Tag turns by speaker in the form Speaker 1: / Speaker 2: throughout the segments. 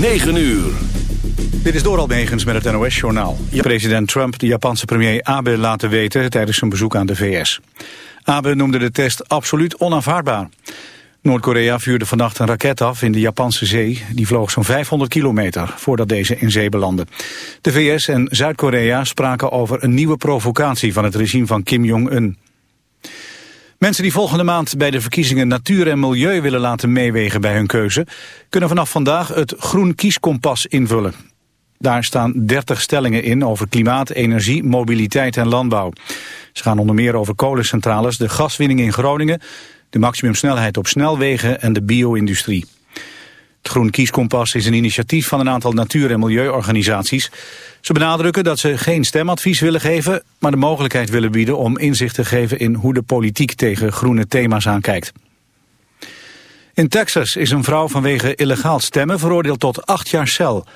Speaker 1: 9 uur.
Speaker 2: Dit is Doral Megens met het NOS-journaal. President Trump de Japanse premier Abe laten weten tijdens zijn bezoek aan de VS. Abe noemde de test absoluut onaanvaardbaar. Noord-Korea vuurde vannacht een raket af in de Japanse zee. Die vloog zo'n 500 kilometer voordat deze in zee belandde. De VS en Zuid-Korea spraken over een nieuwe provocatie van het regime van Kim Jong-un. Mensen die volgende maand bij de verkiezingen natuur en milieu willen laten meewegen bij hun keuze, kunnen vanaf vandaag het Groen Kieskompas invullen. Daar staan 30 stellingen in over klimaat, energie, mobiliteit en landbouw. Ze gaan onder meer over kolencentrales, de gaswinning in Groningen, de maximumsnelheid op snelwegen en de bio-industrie. Het Groen Kieskompas is een initiatief van een aantal natuur- en milieuorganisaties. Ze benadrukken dat ze geen stemadvies willen geven, maar de mogelijkheid willen bieden om inzicht te geven in hoe de politiek tegen groene thema's aankijkt. In Texas is een vrouw vanwege illegaal stemmen veroordeeld tot acht jaar cel.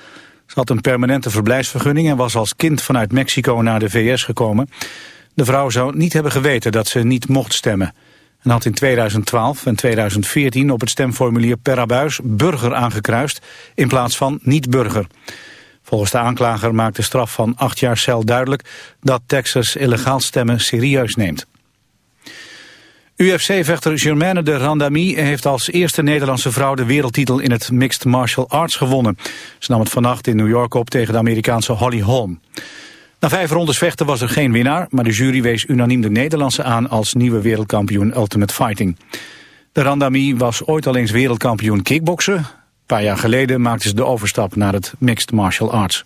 Speaker 2: Ze had een permanente verblijfsvergunning en was als kind vanuit Mexico naar de VS gekomen. De vrouw zou niet hebben geweten dat ze niet mocht stemmen. En had in 2012 en 2014 op het stemformulier per abuis burger aangekruist in plaats van niet-burger. Volgens de aanklager maakt de straf van acht jaar cel duidelijk dat Texas illegaal stemmen serieus neemt. UFC-vechter Germaine de Randami heeft als eerste Nederlandse vrouw de wereldtitel in het Mixed Martial Arts gewonnen. Ze nam het vannacht in New York op tegen de Amerikaanse Holly Holm. Na vijf rondes vechten was er geen winnaar, maar de jury wees unaniem de Nederlandse aan als nieuwe wereldkampioen Ultimate Fighting. De Randami was ooit al eens wereldkampioen kickboksen. Een paar jaar geleden maakte ze de overstap naar het Mixed Martial Arts.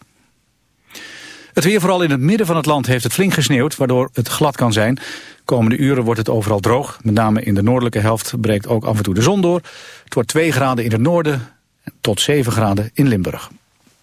Speaker 2: Het weer vooral in het midden van het land heeft het flink gesneeuwd, waardoor het glad kan zijn. Komende uren wordt het overal droog. Met name in de noordelijke helft breekt ook af en toe de zon door. Het wordt 2 graden in het noorden tot 7 graden in Limburg.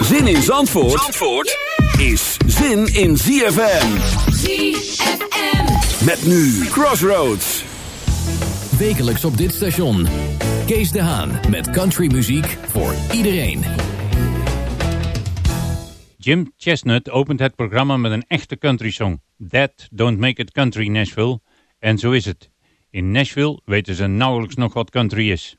Speaker 1: Zin in Zandvoort, Zandvoort is zin in ZFM.
Speaker 3: ZFM.
Speaker 1: Met nu Crossroads.
Speaker 4: Wekelijks op dit station. Kees de Haan met countrymuziek voor iedereen.
Speaker 5: Jim Chestnut opent het programma met een echte country song. That Don't Make It Country Nashville. En zo is het. In Nashville weten ze nauwelijks nog wat country is.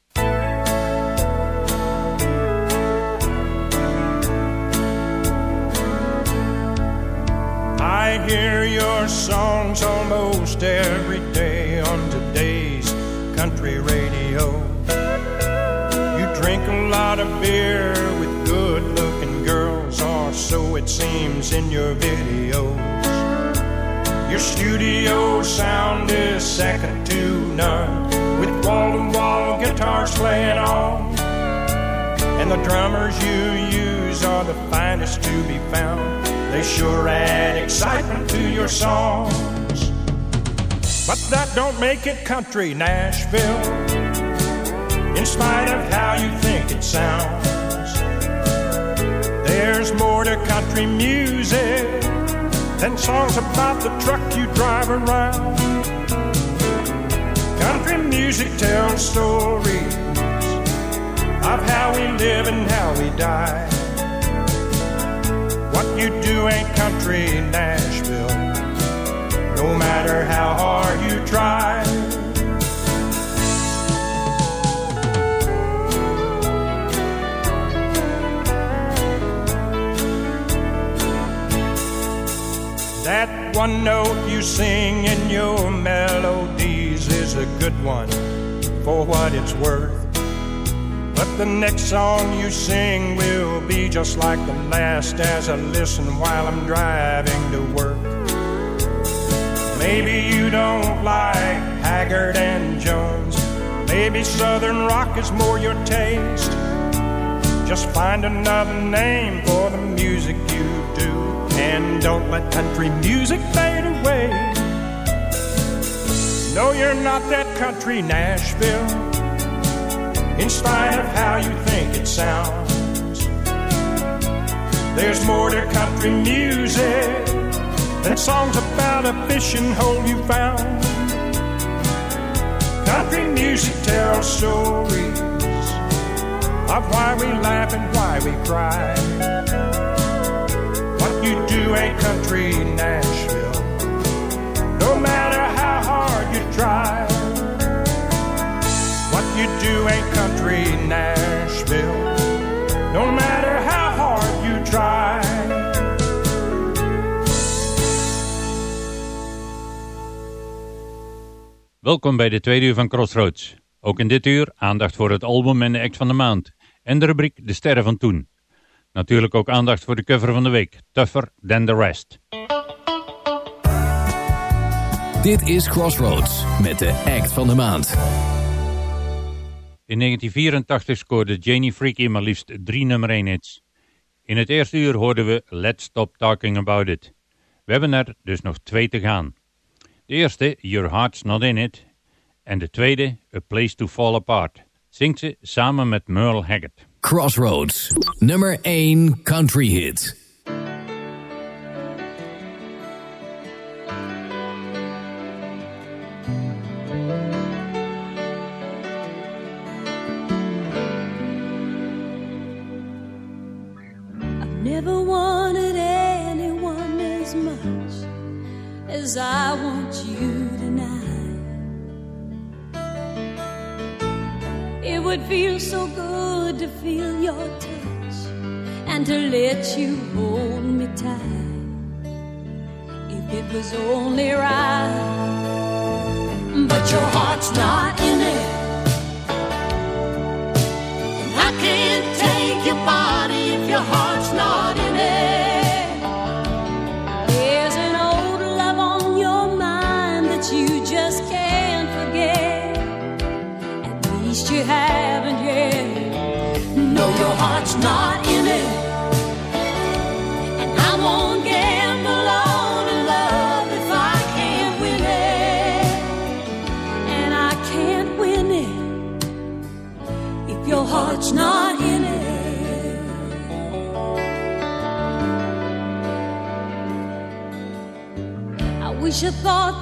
Speaker 6: I hear your songs almost every day on today's country radio. You drink a lot of beer with good looking girls, or so it seems in your videos. Your studio sound is second to none, with wall to wall guitars playing on. And the drummers you use are the finest to be found. They sure add excitement to your songs. But that don't make it country, Nashville. In spite of how you think it sounds, there's more to country music than songs about the truck you drive around. Country music tells stories of how we live and how we die. What you do ain't country Nashville, no matter how hard you try. That one note you sing in your melodies is a good one for what it's worth. But the next song you sing will be just like the last as I listen while I'm driving to work. Maybe you don't like Haggard and Jones. Maybe Southern rock is more your taste. Just find another name for the music you do. And don't let country music fade away. No, you're not that country Nashville, in spite of how you think it sounds. There's more to country music than songs about a fishing hole you found. Country music tells stories of why we laugh and why we cry. What you do ain't country Nashville, no matter how hard you try. What you do ain't country Nashville, no matter how hard you try.
Speaker 5: Welkom bij de tweede uur van Crossroads. Ook in dit uur aandacht voor het album en de act van de maand. En de rubriek De Sterren van Toen. Natuurlijk ook aandacht voor de cover van de week. Tougher Than The Rest.
Speaker 4: Dit is Crossroads met de act van de maand.
Speaker 5: In 1984 scoorde Janie Freaky maar liefst drie nummer 1 hits. In het eerste uur hoorden we Let's Stop Talking About It. We hebben er dus nog twee te gaan. De eerste, Your Heart's Not In It. En de tweede, A Place To Fall Apart. Zingt ze samen met Merle Haggard.
Speaker 4: Crossroads, nummer 1 country hit.
Speaker 3: Never wanted anyone as much as I want you tonight. It would feel so good to feel your touch and to let you hold me tight. If it was only right, but your heart's not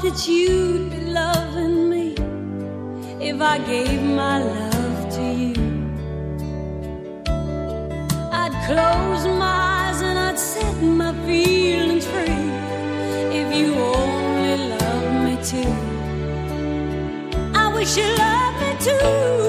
Speaker 3: that you'd be loving me if I gave my love to you. I'd close my eyes and I'd set my feelings free if you only loved me too. I wish you loved me too,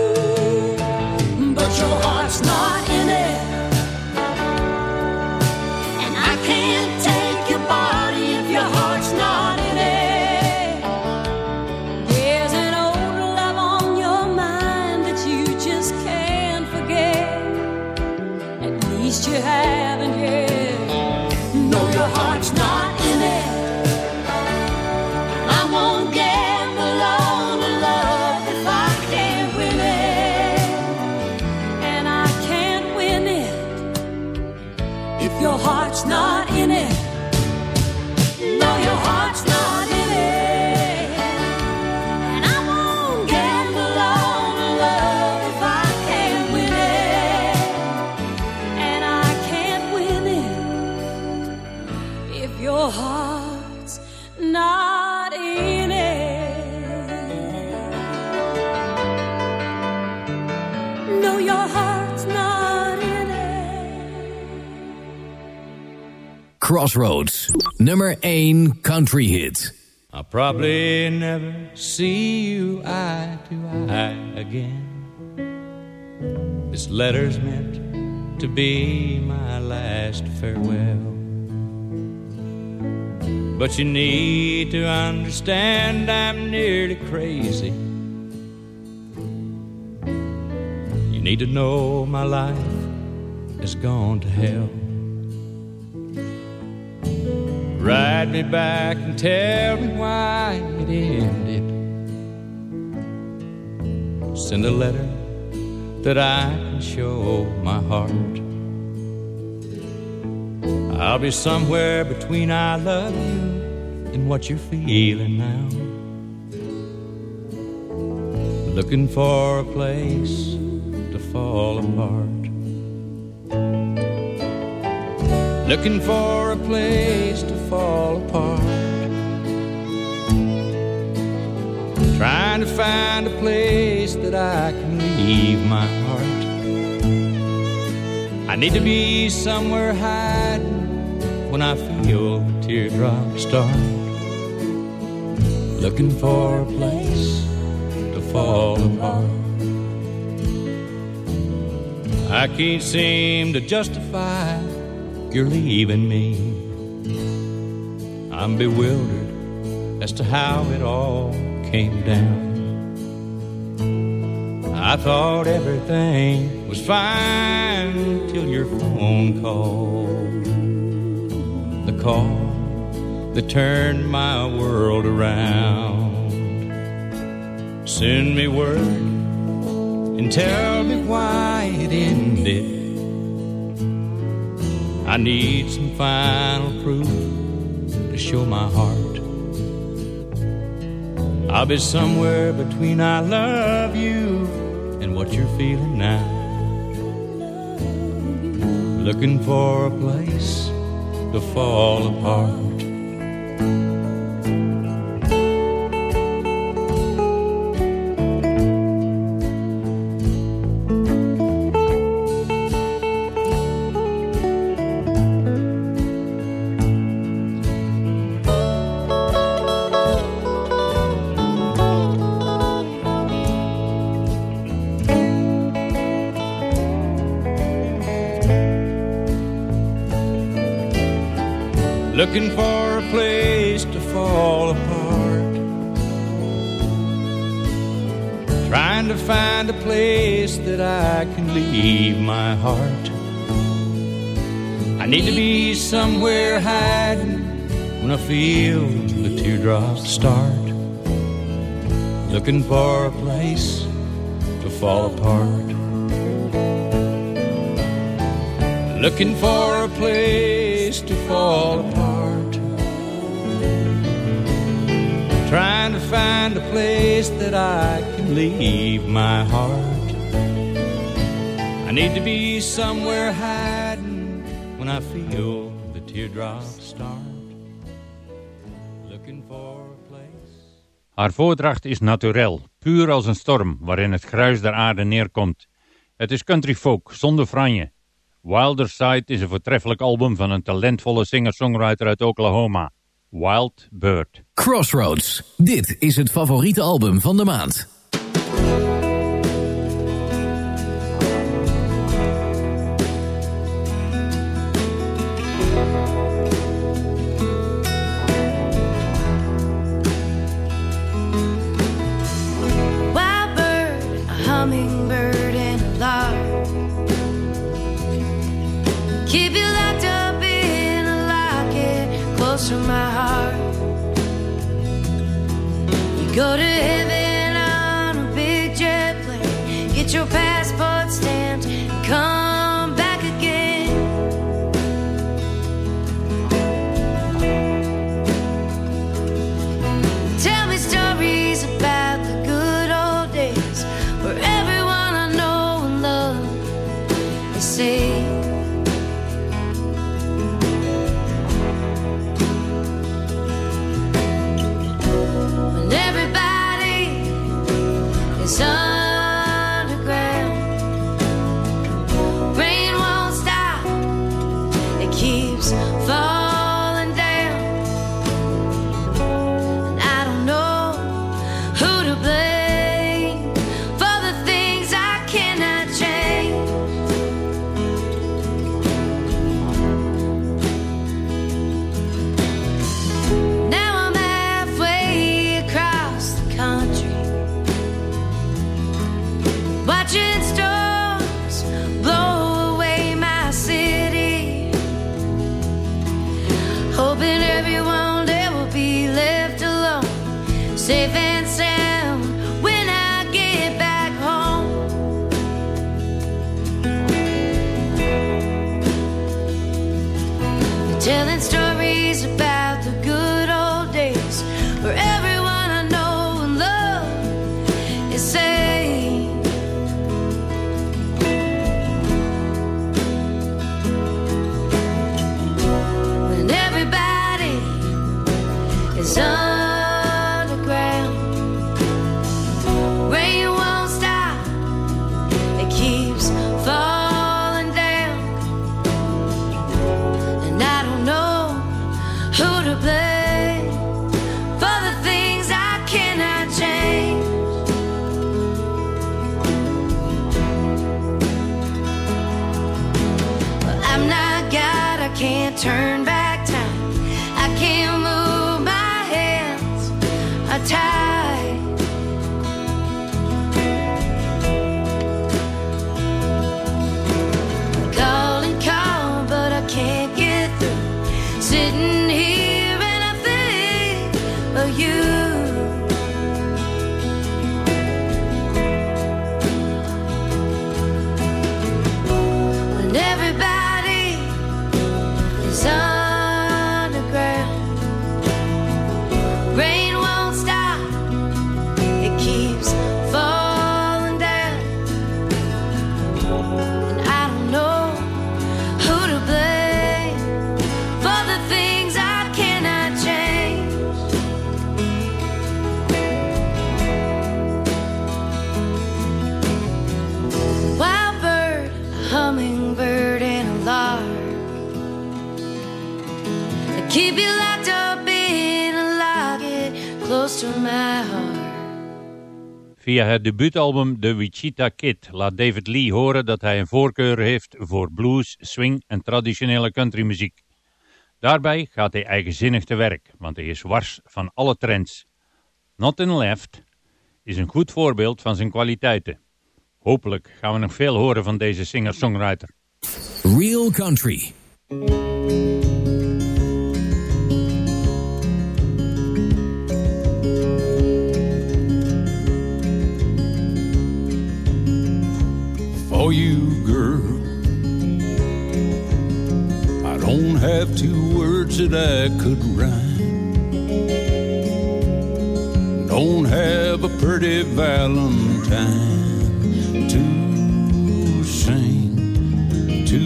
Speaker 4: Crossroads, nummer 1 country hit.
Speaker 7: I'll probably never see you eye to eye again. This letter's meant to be my last farewell. But you need to understand I'm nearly crazy You need to know my life has gone to hell. Ride me back and tell me why it ended. Send a letter that I can show my heart. I'll be somewhere between I love you and what you're feeling now. Looking for a place to fall apart. Looking for a place to fall apart. Trying to find a place that I can leave my heart. I need to be somewhere hiding when I feel the teardrops start. Looking for a place to fall apart. I can't seem to justify you're leaving me. I'm bewildered as to how it all came down. I thought everything was fine till your phone called. The call that turned my world around. Send me word and tell me why it ended. I need some final proof to show my heart. I'll be somewhere between I love you and what you're feeling now. Looking for a place to fall apart. Somewhere hiding when I feel the teardrops start. Looking for a place to fall apart. Looking for a place to fall apart. trying to find a place that I can leave my heart. I need to be somewhere hiding when I feel teardrops start. Looking for a place.
Speaker 5: Haar voordracht is naturel, puur als een storm waarin het gruis der aarde neerkomt. Het is country folk, zonder franje. Wilder Side is een voortreffelijk album van een talentvolle singer-songwriter uit Oklahoma. Wild Bird.
Speaker 4: Crossroads. Dit is het favoriete album van de maand.
Speaker 8: To my heart. You go to heaven on a big jet plane. Get your passport safe
Speaker 5: Via het debuutalbum The Wichita Kid laat David Lee horen dat hij een voorkeur heeft voor blues, swing en traditionele countrymuziek. Daarbij gaat hij eigenzinnig te werk, want hij is wars van alle trends. Not In Left is een goed voorbeeld van zijn kwaliteiten. Hopelijk gaan we nog veel horen van deze singer-songwriter.
Speaker 4: Real Country
Speaker 9: have two words that I could rhyme. Don't have a pretty valentine to sing to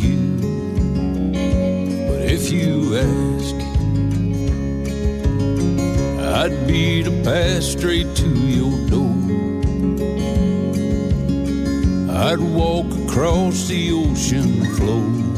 Speaker 9: you. But if you ask, I'd be to pass straight to your door. I'd walk across the ocean floor.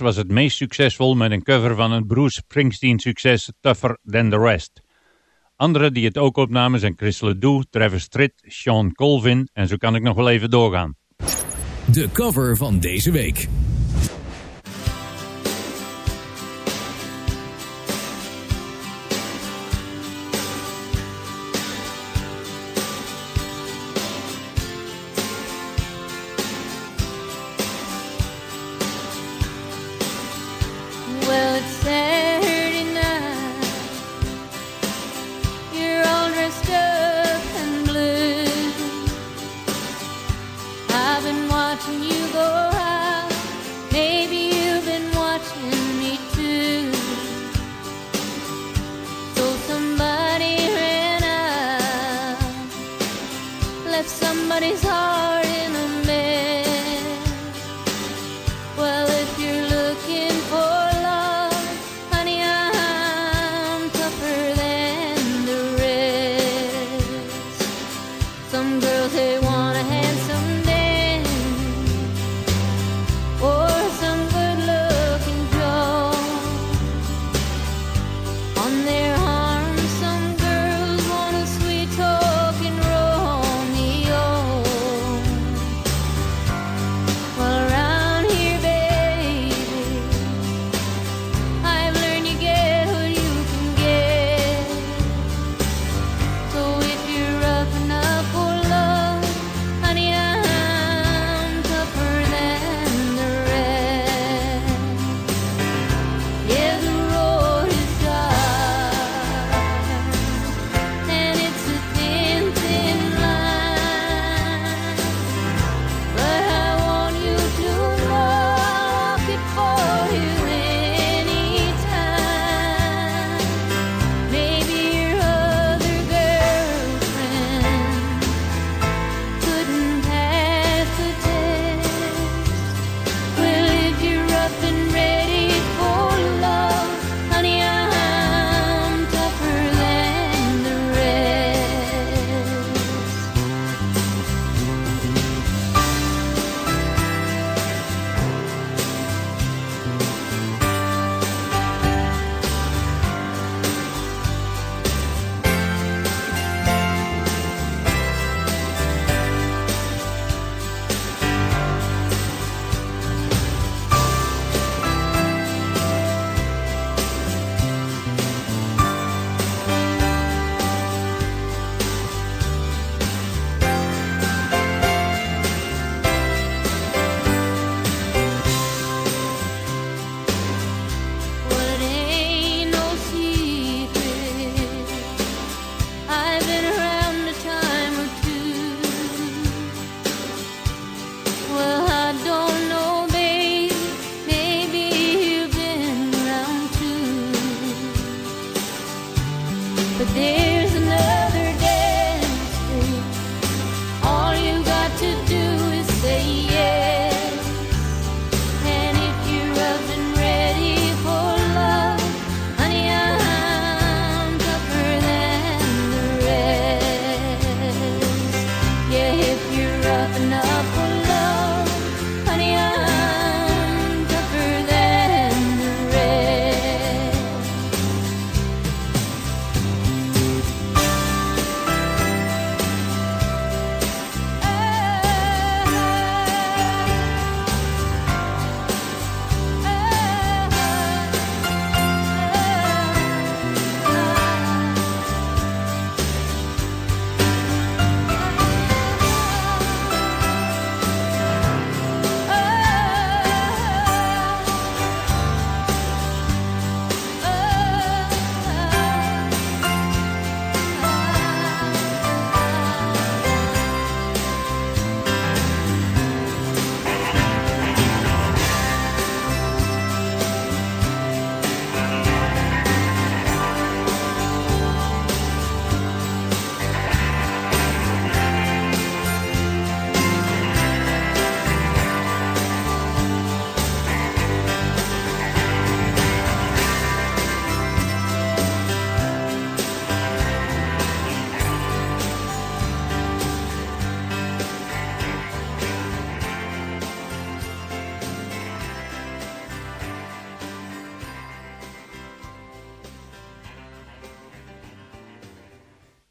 Speaker 5: was het meest succesvol met een cover van een Bruce Springsteen-succes Tougher Than The Rest. Anderen die het ook opnamen zijn Chris Ledoux, Travis Tritt, Sean Colvin en zo kan ik nog wel even doorgaan.
Speaker 8: De cover van deze week.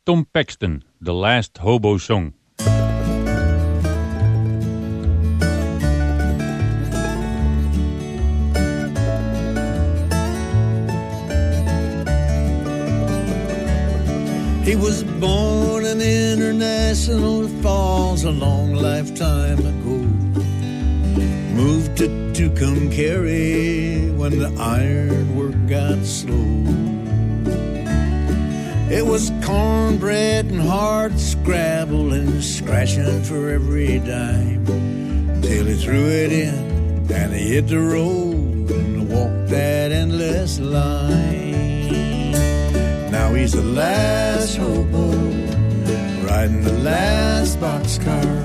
Speaker 5: Tom Paxton, The Last Hobo Song.
Speaker 10: He was born in International Falls a long lifetime ago. Moved to Tucumcari when the iron work got slow. It was cornbread and hard scrabble and scratching for every dime. Till he threw it in and he hit the road and walked that endless line. Now he's the last hobo, riding the last boxcar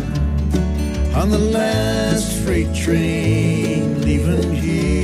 Speaker 10: on the last freight train leaving here.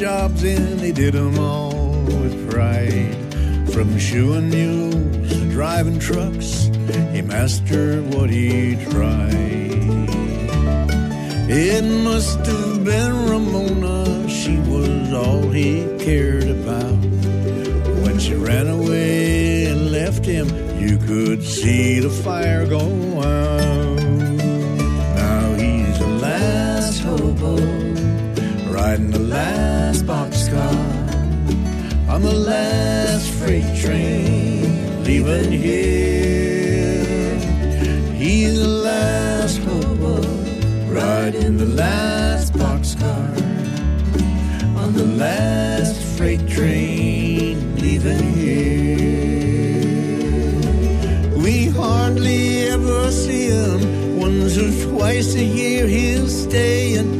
Speaker 10: Jobs and he did 'em all with pride. From shoeing mules to driving trucks, he mastered what he tried. It must have been Ramona, she was all he cared about. When she ran away and left him, you could see the fire go out. Here. He's the last hobo, riding the last boxcar on the last freight train leaving here. We hardly ever see him. Once or twice a year he'll stay a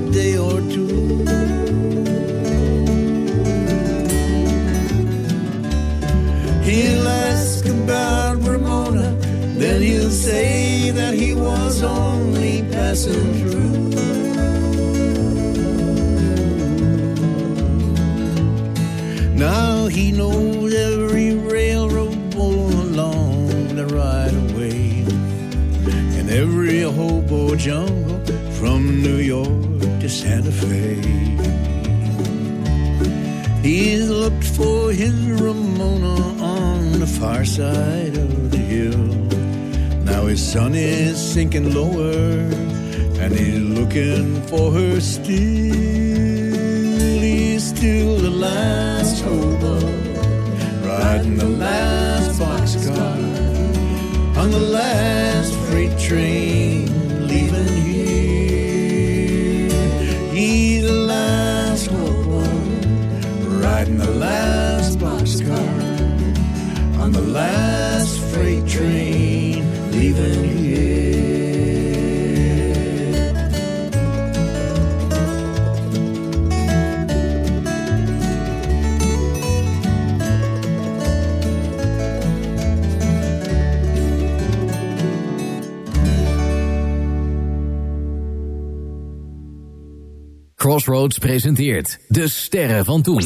Speaker 10: sun is sinking lower, and he's looking for her still. He's still the last hobo, riding the last boxcar on the last freight train leaving
Speaker 4: Crossroads presenteert De Sterren van Toen.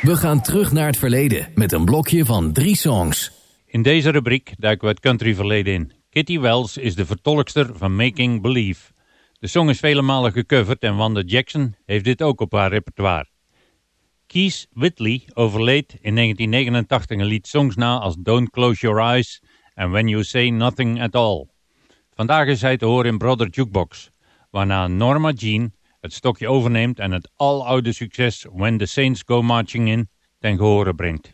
Speaker 4: We gaan terug naar het verleden met een blokje van drie songs.
Speaker 5: In deze rubriek duiken we het country verleden in. Kitty Wells is de vertolkster van Making Believe. De song is vele malen gecoverd en Wanda Jackson heeft dit ook op haar repertoire. Keith Whitley overleed in 1989 en liet songs na als Don't Close Your Eyes en When You Say Nothing At All. Vandaag is hij te horen in Brother Jukebox, waarna Norma Jean het stokje overneemt en het aloude succes When the Saints Go Marching In ten gehore brengt.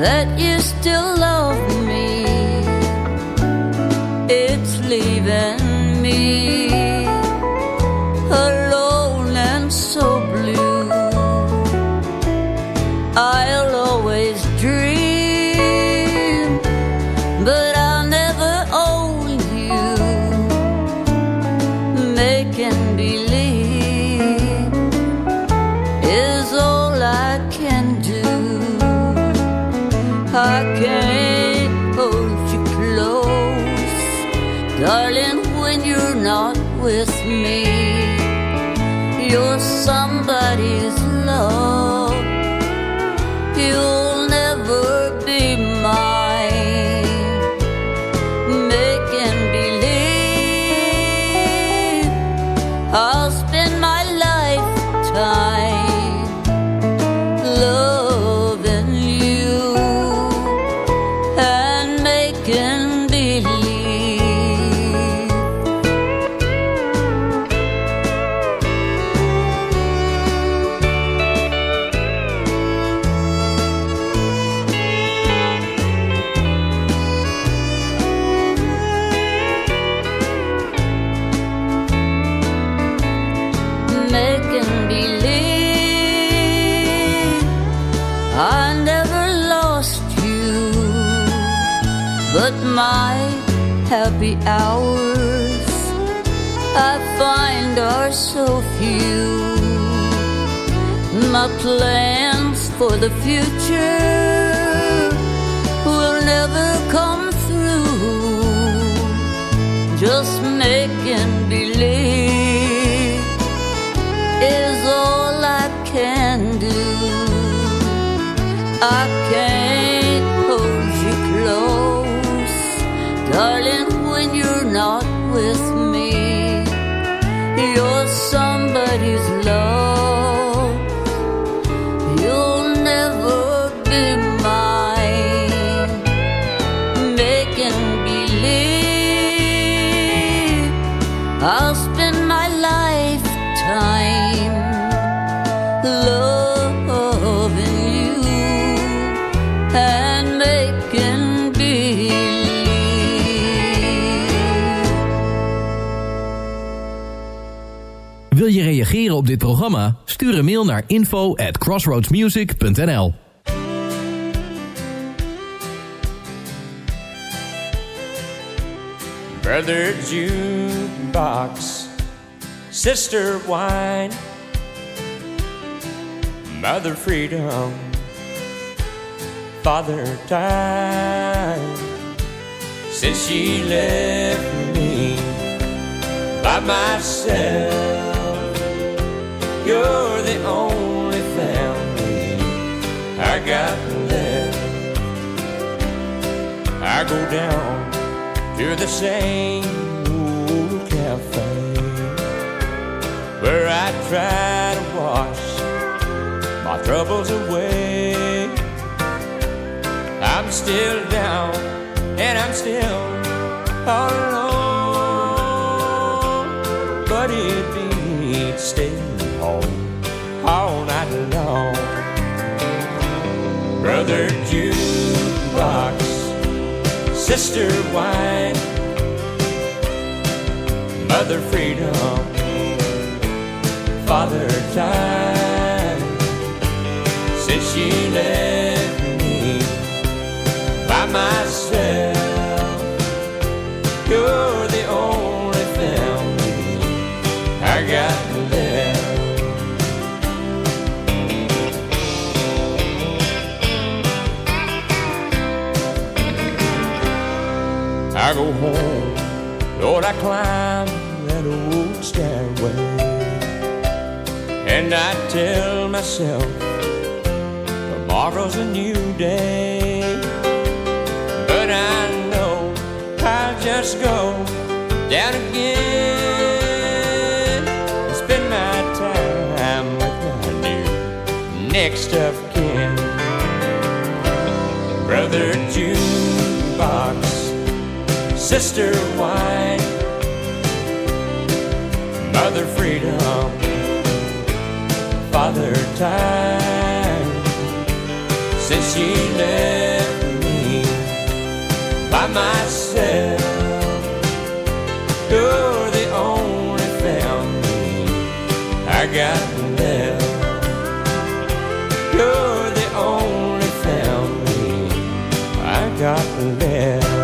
Speaker 8: that you still love.
Speaker 11: Happy hours I find are so few. My plans for the future will never come through. Just making believe is all I can do. I can't love.
Speaker 4: Reageren op dit programma? Stuur een mail naar info at crossroadsmusic.nl
Speaker 7: Brother jukebox, sister wine, mother freedom, father time. Since she left me by myself, you're the only family I got left. I go down to the same old cafe where I try to wash my troubles away. I'm still down and I'm still all alone, but it beats staying home all night long. Brother jukebox sister wine, mother freedom, father time. Since she left me by myself, go home, Lord, I climb that old stairway, and I tell myself tomorrow's a new day. But I know I'll just go down again spend my time with my new next of sister wine, mother freedom, father time. Since she left me by myself, you're the only family I got left. You're the only family I got left.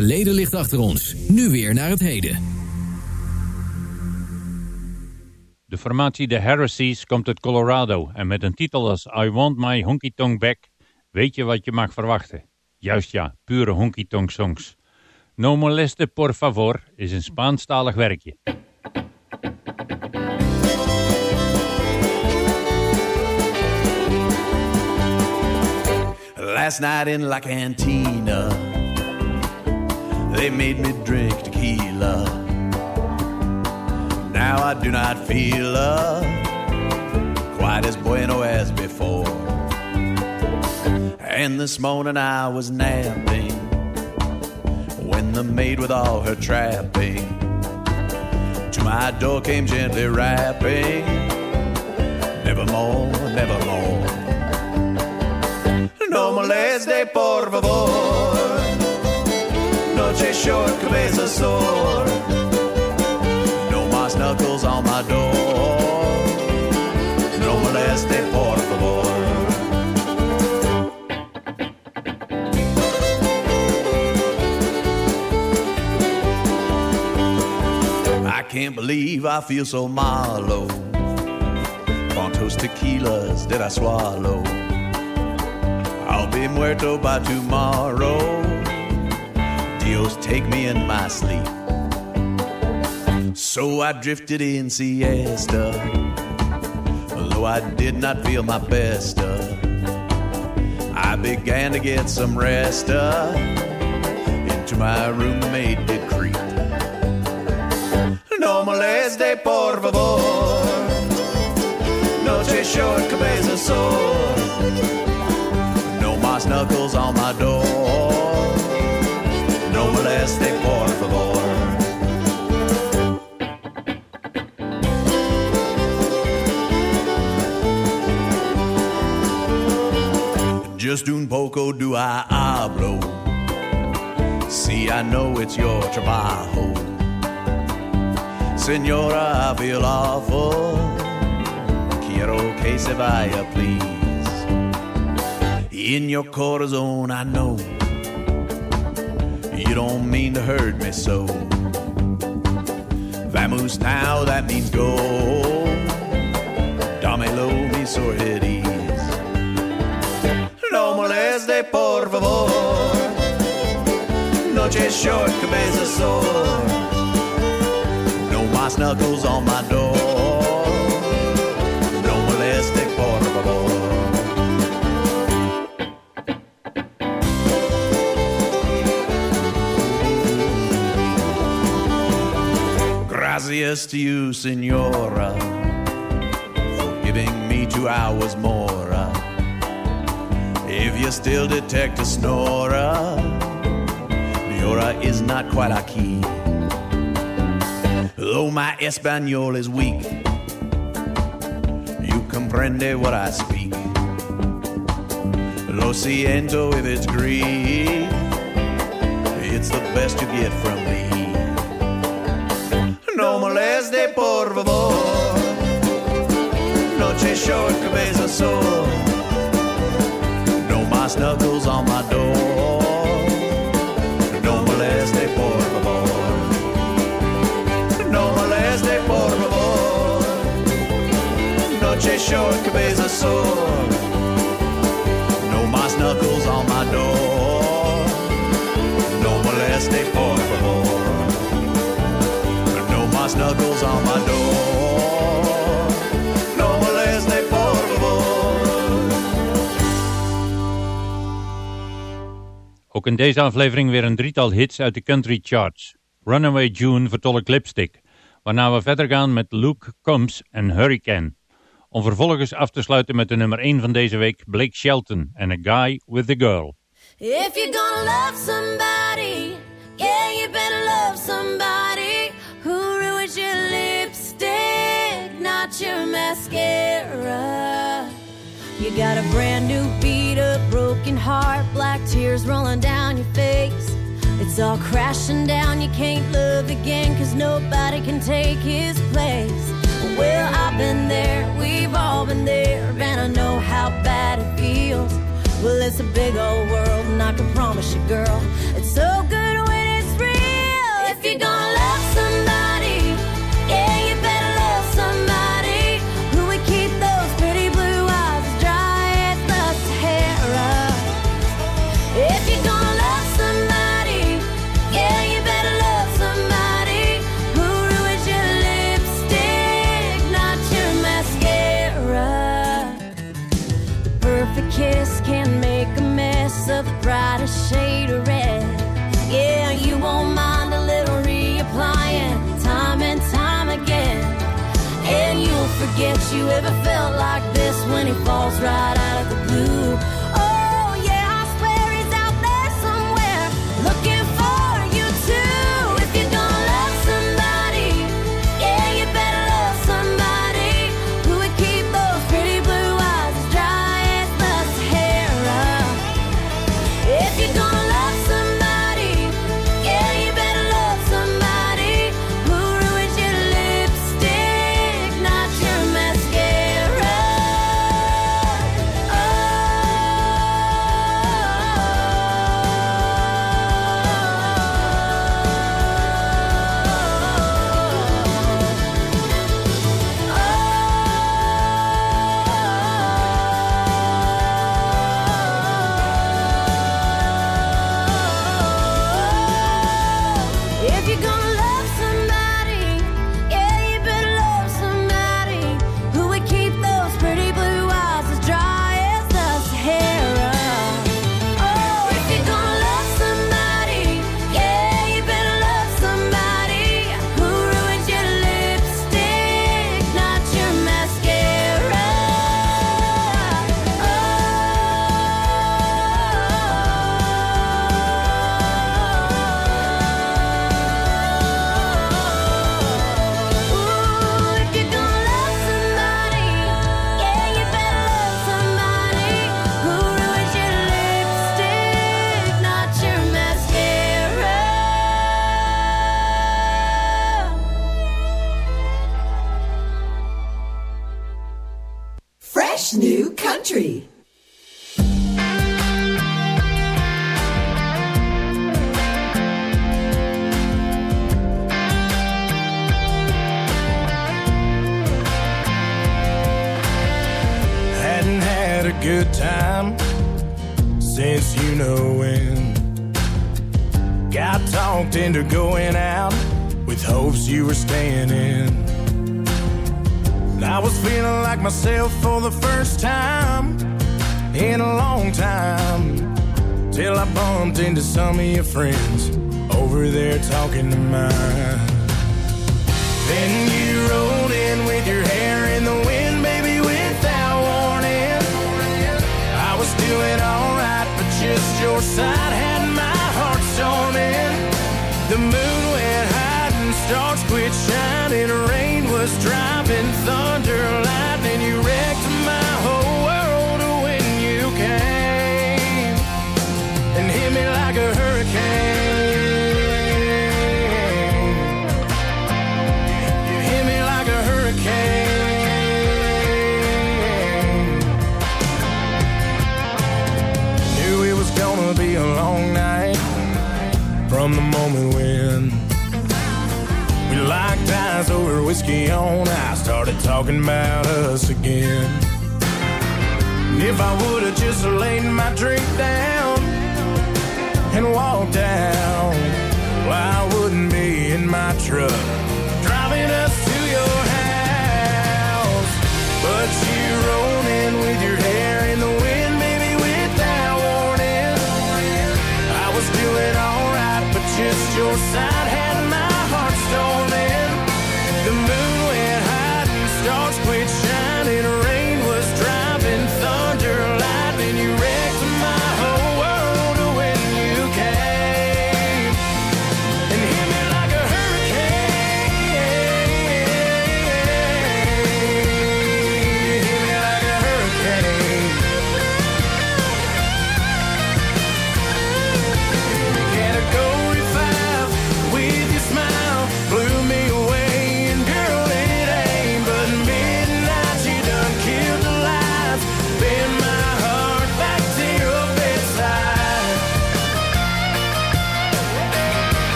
Speaker 4: Verleden ligt achter ons. Nu weer naar het heden.
Speaker 5: De formatie The Heresies komt uit Colorado en met een titel als I Want My Honky Tonk Back weet je wat je mag verwachten. Juist ja, pure honky tonk songs. No Moleste Por Favor is een Spaanstalig werkje.
Speaker 12: Last night in La Cantina, they made me drink tequila. Now I do not feel uh, quite as bueno as before. And this morning I was napping when the maid with all her trapping to my door came gently rapping. Nevermore, nevermore. No moleste, por favor. Short, cabeza sore. No más knuckles on my door. No moleste, por favor. I can't believe I feel so mallow. Quantos tequilas did I swallow? I'll be muerto by tomorrow. Dios, take me in my sleep. So I drifted in siesta, although I did not feel my best. I began to get some rest. into my roommate did creep. No moleste, por favor. Noche short, cabeza sore. No más knuckles on my door. No por favor. Just un poco do I hablo. See, I know it's your trabajo. Senora, I feel awful. Quiero que se vaya, please. In your corazon, I know you don't mean to hurt me so. Vamos now, that means go. Dámelo, mi sorted ease. No moleste, por favor. Noche short, cabeza sore. No más knuckles on my door. Gracias to you, Senora, uh, for giving me two hours more. Uh, if you still detect a snorer, Leora uh, is not quite a key. Though my Espanol is weak, you comprende what I speak. Lo siento if it's Greek, it's the best you get from me. Por. Noche short, cabeza sore. No más knuckles on my door. No moleste, por favor. No moleste, por favor. Noche short, cabeza sore. No más knuckles on my door. No moleste, por. Knuckles on my door. No moleste, por favor.
Speaker 5: Ook in deze aflevering weer een drietal hits uit de country charts. Runaway June vertolkt Lipstick, waarna we verder gaan met Luke Combs en Hurricane. Om vervolgens af te sluiten met de nummer 1 van deze week, Blake Shelton en A Guy with a Girl.
Speaker 8: If you're gonna love somebody, yeah, you better love somebody your mascara. You got a brand new beat up, broken heart, black tears rolling down your face. It's all crashing down, you can't love again, cause nobody can take his place. Well, I've been there, we've all been there, and I know how bad it feels. Well, it's a big old world, and I can promise you, girl, it's so good when it's real. If you're gonna love somebody, you gonna love somebody. Yeah, you better love somebody. Who ruined your lipstig, not your mascara? Perfect kiss can make a mess of the brightest shade of red. Yeah, you won't mind a little reapplying. Time and time again. And you'll forget you ever felt like this when he falls right
Speaker 10: sound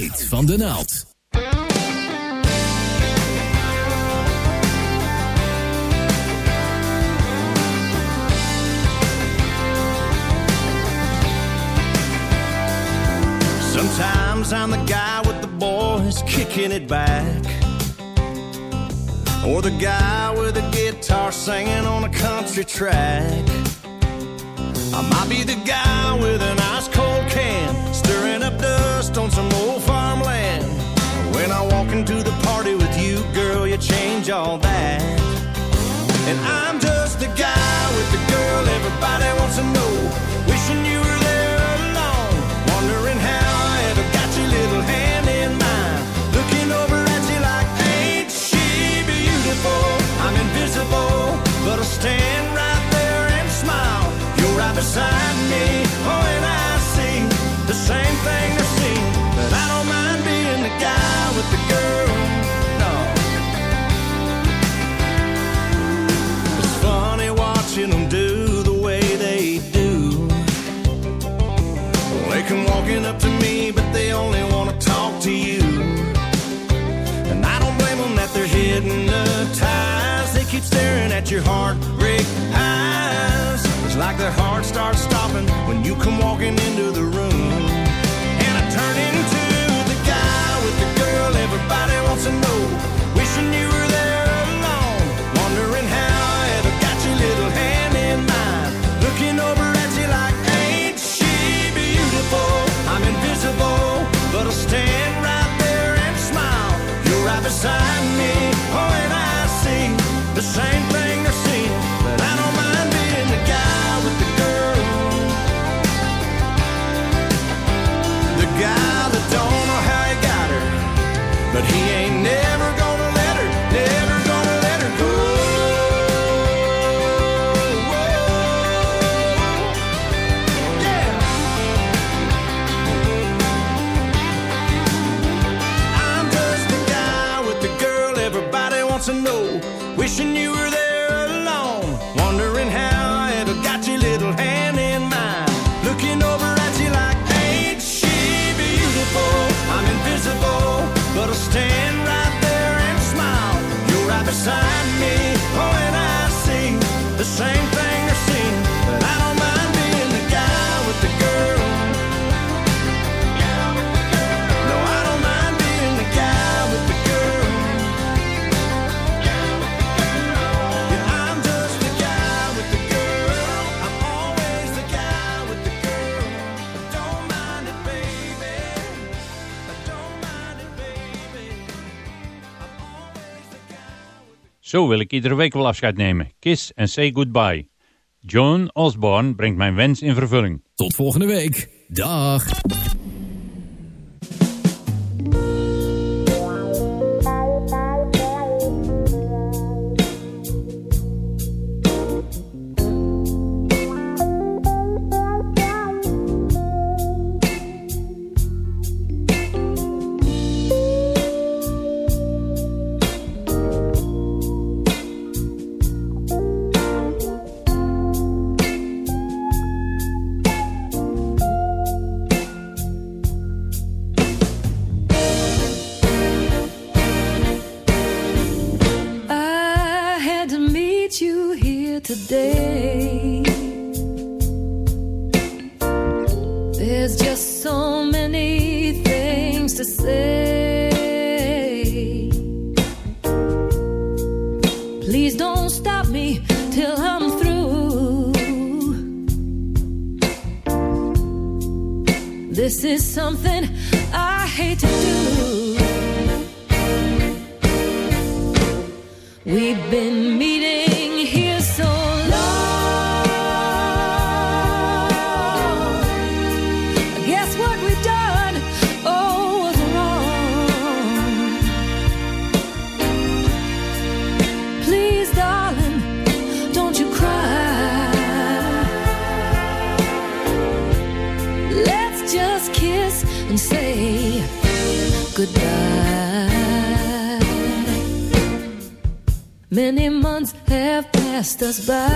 Speaker 4: heet van de naald.
Speaker 10: Sometimes I'm the guy with the boys kicking it back. Or the guy with a guitar singing on a country track. I might be the guy with an ice cold can, stirring up dust on some old. When I walk into the party with you, girl, you change all that. And I'm just the guy with the girl everybody wants to know. Wishing you were there alone, wondering how I ever got your little hand in mine. Looking over at you like, ain't she beautiful? I'm invisible, but I stand right there and smile. You're right beside me, oh, and I see the same thing. staring at your heartbreak eyes. It's like their heart starts stopping when you come walking into the room. And I turn into the guy with the girl everybody wants to know.
Speaker 5: Zo wil ik iedere week wel afscheid nemen. Kiss and say goodbye. Joan Osborne brengt mijn wens in vervulling.
Speaker 4: Tot volgende week. Dag.
Speaker 3: goodbye.